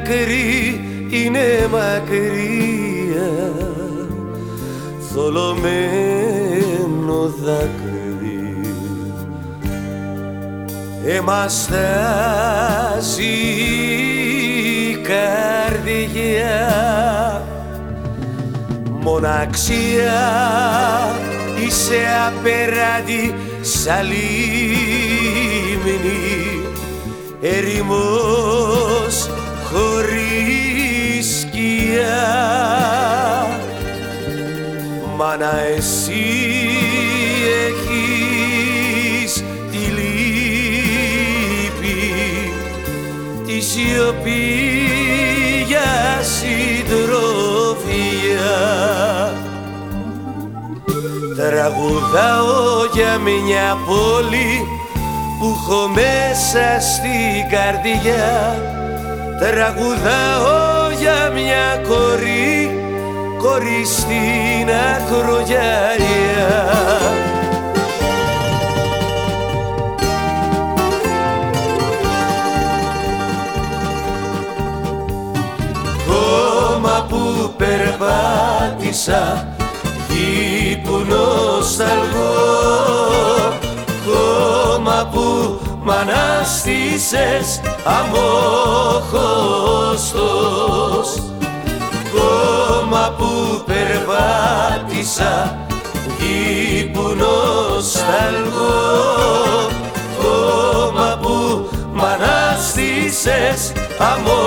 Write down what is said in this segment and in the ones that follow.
δάκρυ είναι μακριά. Θολωμένο δάκρυ. Εμαστάζει η καρδιά. Μοναξιά είσαι απέραντη σαν λίμνη ερημός χωρίς σκιά. Μάνα εσύ έχεις τη λύπη τη σιωπή για συντροφιά. Τραγουδάω για μια πόλη που έχω μέσα στην καρδιά. Τραγουδάω για μια κορή, κορή στην ακρογιαλιά. Κόμμα που περπάτησα γη που μ' ανάστησες αμόχωστος. Κόμμα που περπάτησα γη που νοσταλγώ κόμμα που μ' ανάστησες αμόχωστος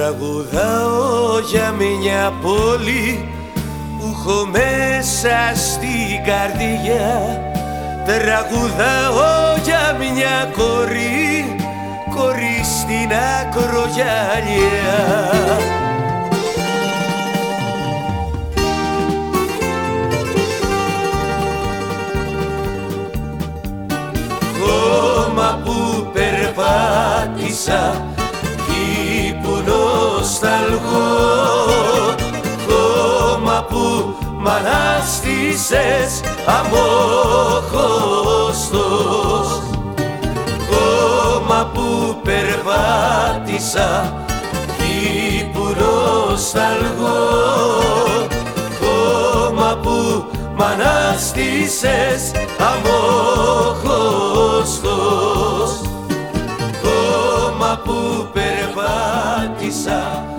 Τραγουδάω για μια πόλη που έχω μέσα στην καρδιά. Τραγουδάω για μια κορή, κορή στην ακρογιαλιά. Κόμμα που περπάτησα εκεί που νοσταλγώ κόμμα που μ' ανάστησες αμόχωστος. Κόμμα που περπάτησα εκεί που νοσταλγώ κόμμα που μ' ανάστησες αμόχωστος. Κόμμα που Isa.